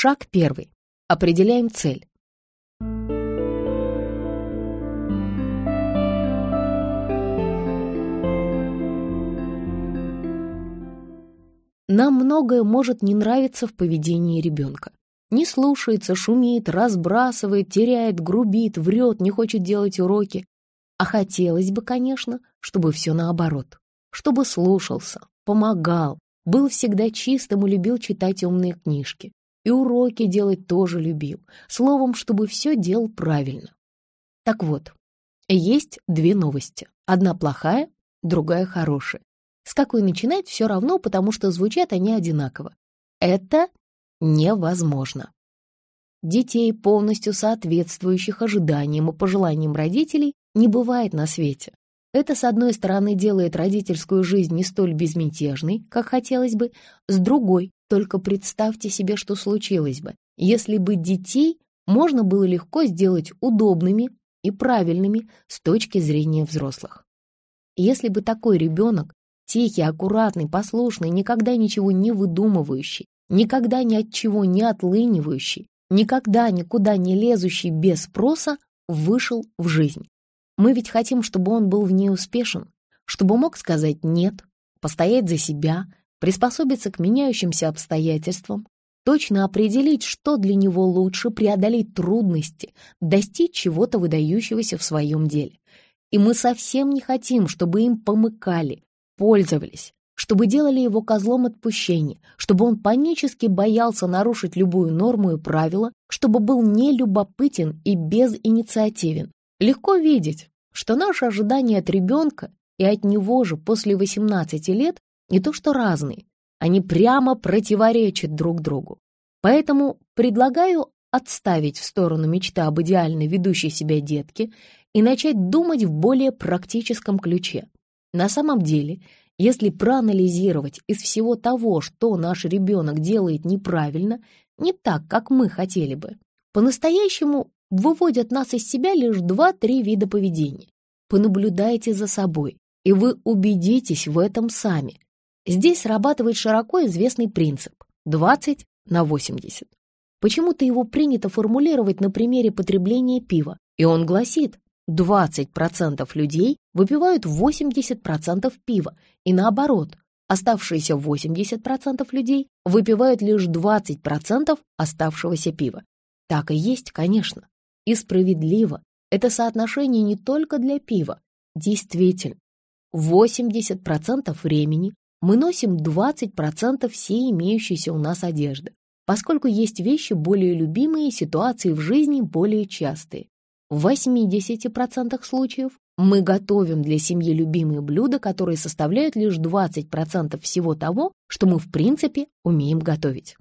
Шаг первый. Определяем цель. Нам многое может не нравиться в поведении ребенка. Не слушается, шумит, разбрасывает, теряет, грубит, врет, не хочет делать уроки. А хотелось бы, конечно, чтобы все наоборот. Чтобы слушался, помогал, был всегда чистым и любил читать умные книжки. И уроки делать тоже любил. Словом, чтобы все делал правильно. Так вот, есть две новости. Одна плохая, другая хорошая. С какой начинать все равно, потому что звучат они одинаково. Это невозможно. Детей, полностью соответствующих ожиданиям и пожеланиям родителей, не бывает на свете. Это, с одной стороны, делает родительскую жизнь не столь безмятежной, как хотелось бы, с другой, только представьте себе, что случилось бы, если бы детей можно было легко сделать удобными и правильными с точки зрения взрослых. Если бы такой ребенок Тихий, аккуратный, послушный, никогда ничего не выдумывающий, никогда ни от чего не отлынивающий, никогда никуда не лезущий без спроса, вышел в жизнь. Мы ведь хотим, чтобы он был в ней успешен, чтобы мог сказать «нет», постоять за себя, приспособиться к меняющимся обстоятельствам, точно определить, что для него лучше, преодолеть трудности, достичь чего-то выдающегося в своем деле. И мы совсем не хотим, чтобы им помыкали, пользовались, чтобы делали его козлом отпущения, чтобы он панически боялся нарушить любую норму и правило, чтобы был нелюбопытен и безинициативен. Легко видеть, что наши ожидания от ребенка и от него же после 18 лет не то что разные, они прямо противоречат друг другу. Поэтому предлагаю отставить в сторону мечта об идеально ведущей себя детке и начать думать в более практическом ключе. На самом деле, если проанализировать из всего того, что наш ребенок делает неправильно, не так, как мы хотели бы, по-настоящему выводят нас из себя лишь два-три вида поведения. Понаблюдайте за собой, и вы убедитесь в этом сами. Здесь срабатывает широко известный принцип 20 на 80. Почему-то его принято формулировать на примере потребления пива, и он гласит 20% людей выпивают 80% пива, и наоборот, оставшиеся 80% людей выпивают лишь 20% оставшегося пива. Так и есть, конечно. И справедливо. Это соотношение не только для пива. Действительно, 80% времени мы носим 20% всей имеющейся у нас одежды, поскольку есть вещи более любимые, ситуации в жизни более частые. В 80% случаев мы готовим для семьи любимые блюда, которые составляют лишь 20% всего того, что мы в принципе умеем готовить.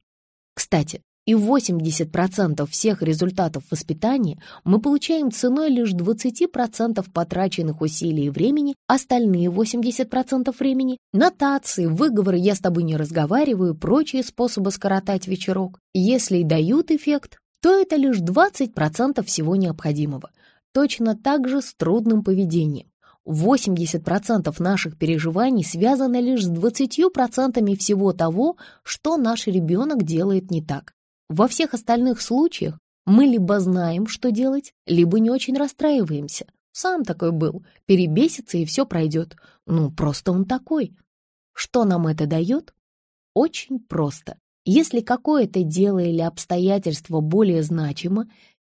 Кстати, и 80% всех результатов воспитания мы получаем ценой лишь 20% потраченных усилий и времени, остальные 80% времени — нотации, выговоры «я с тобой не разговариваю», прочие способы скоротать вечерок, если и дают эффект, то это лишь 20% всего необходимого. Точно так же с трудным поведением. 80% наших переживаний связаны лишь с 20% всего того, что наш ребенок делает не так. Во всех остальных случаях мы либо знаем, что делать, либо не очень расстраиваемся. Сам такой был, перебесится и все пройдет. Ну, просто он такой. Что нам это дает? Очень просто. Если какое-то дело или обстоятельство более значимо,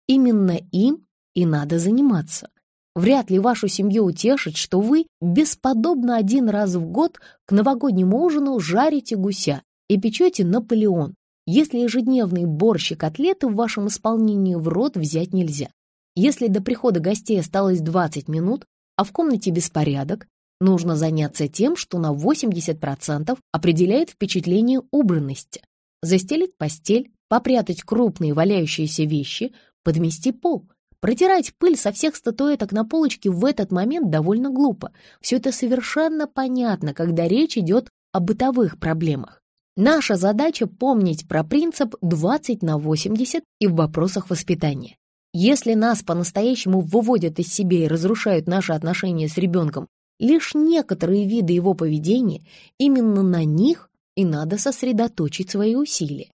именно им и надо заниматься. Вряд ли вашу семью утешит, что вы бесподобно один раз в год к новогоднему ужину жарите гуся и печете Наполеон, если ежедневный борщ и котлеты в вашем исполнении в рот взять нельзя. Если до прихода гостей осталось 20 минут, а в комнате беспорядок, нужно заняться тем, что на 80% определяет впечатление убранности застелить постель, попрятать крупные валяющиеся вещи, подмести пол. Протирать пыль со всех статуэток на полочке в этот момент довольно глупо. Все это совершенно понятно, когда речь идет о бытовых проблемах. Наша задача помнить про принцип 20 на 80 и в вопросах воспитания. Если нас по-настоящему выводят из себя и разрушают наши отношения с ребенком лишь некоторые виды его поведения, именно на них и надо сосредоточить свои усилия.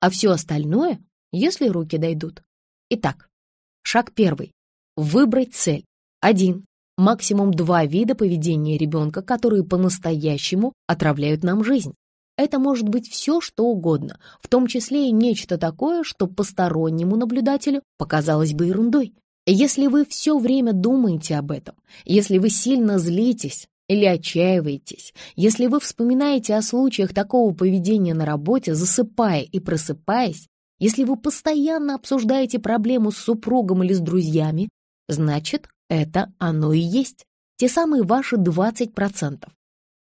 а все остальное, если руки дойдут. Итак, шаг первый. Выбрать цель. Один. Максимум два вида поведения ребенка, которые по-настоящему отравляют нам жизнь. Это может быть все, что угодно, в том числе и нечто такое, что постороннему наблюдателю показалось бы ерундой. Если вы все время думаете об этом, если вы сильно злитесь или отчаиваетесь, если вы вспоминаете о случаях такого поведения на работе, засыпая и просыпаясь, если вы постоянно обсуждаете проблему с супругом или с друзьями, значит, это оно и есть. Те самые ваши 20%.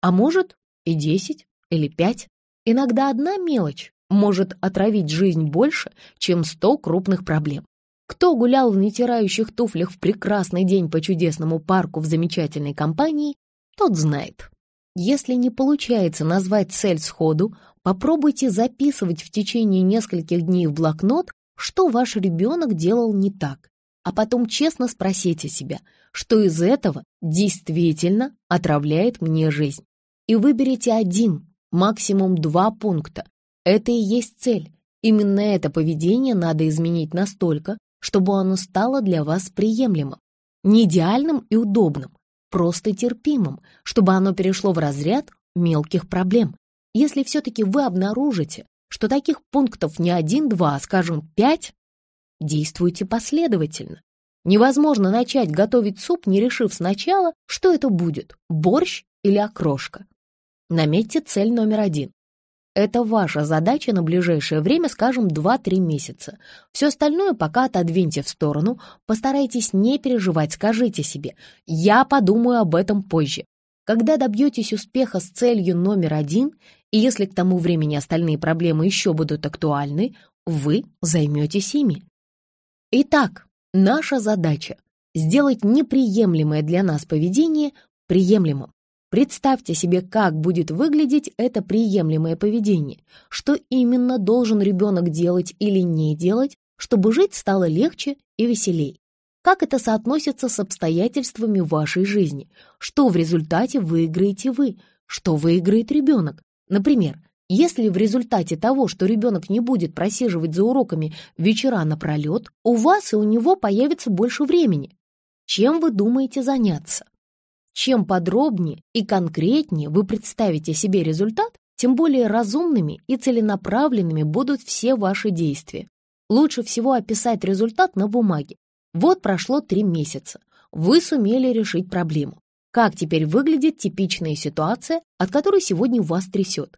А может и 10 или 5. Иногда одна мелочь может отравить жизнь больше, чем 100 крупных проблем. Кто гулял в нетирающих туфлях в прекрасный день по чудесному парку в замечательной компании, тот знает. Если не получается назвать цель сходу, попробуйте записывать в течение нескольких дней в блокнот, что ваш ребенок делал не так, а потом честно спросите себя, что из этого действительно отравляет мне жизнь. И выберите один, максимум два пункта. Это и есть цель. Именно это поведение надо изменить настолько, чтобы оно стало для вас приемлемым. Не идеальным и удобным, просто терпимым, чтобы оно перешло в разряд мелких проблем. Если все-таки вы обнаружите, что таких пунктов не один-два, а, скажем, пять, действуйте последовательно. Невозможно начать готовить суп, не решив сначала, что это будет – борщ или окрошка. Наметьте цель номер один. Это ваша задача на ближайшее время, скажем, 2-3 месяца. Все остальное пока отодвиньте в сторону, постарайтесь не переживать, скажите себе «я подумаю об этом позже». Когда добьетесь успеха с целью номер один, и если к тому времени остальные проблемы еще будут актуальны, вы займетесь ими. Итак, наша задача – сделать неприемлемое для нас поведение приемлемым. Представьте себе, как будет выглядеть это приемлемое поведение, что именно должен ребенок делать или не делать, чтобы жить стало легче и веселей. Как это соотносится с обстоятельствами вашей жизни? Что в результате выиграете вы? Что выиграет ребенок? Например, если в результате того, что ребенок не будет просиживать за уроками вечера напролет, у вас и у него появится больше времени. Чем вы думаете заняться? Чем подробнее и конкретнее вы представите себе результат, тем более разумными и целенаправленными будут все ваши действия. Лучше всего описать результат на бумаге. Вот прошло три месяца. Вы сумели решить проблему. Как теперь выглядит типичная ситуация, от которой сегодня вас трясет?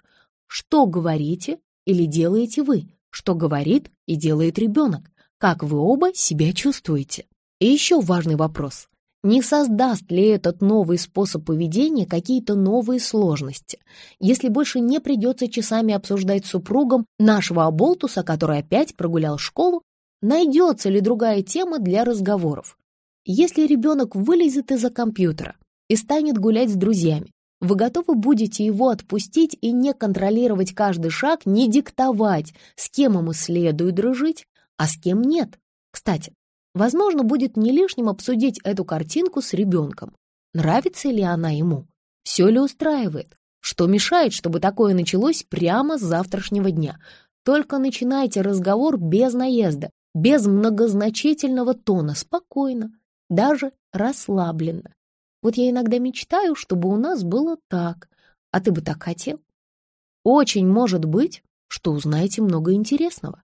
Что говорите или делаете вы? Что говорит и делает ребенок? Как вы оба себя чувствуете? И еще важный вопрос. Не создаст ли этот новый способ поведения какие-то новые сложности, если больше не придется часами обсуждать с супругом нашего оболтуса, который опять прогулял школу, найдется ли другая тема для разговоров? Если ребенок вылезет из-за компьютера и станет гулять с друзьями, вы готовы будете его отпустить и не контролировать каждый шаг, не диктовать, с кем ему следует дружить, а с кем нет. Кстати, Возможно, будет не лишним обсудить эту картинку с ребенком. Нравится ли она ему? Все ли устраивает? Что мешает, чтобы такое началось прямо с завтрашнего дня? Только начинайте разговор без наезда, без многозначительного тона, спокойно, даже расслабленно. Вот я иногда мечтаю, чтобы у нас было так. А ты бы так хотел? Очень может быть, что узнаете много интересного.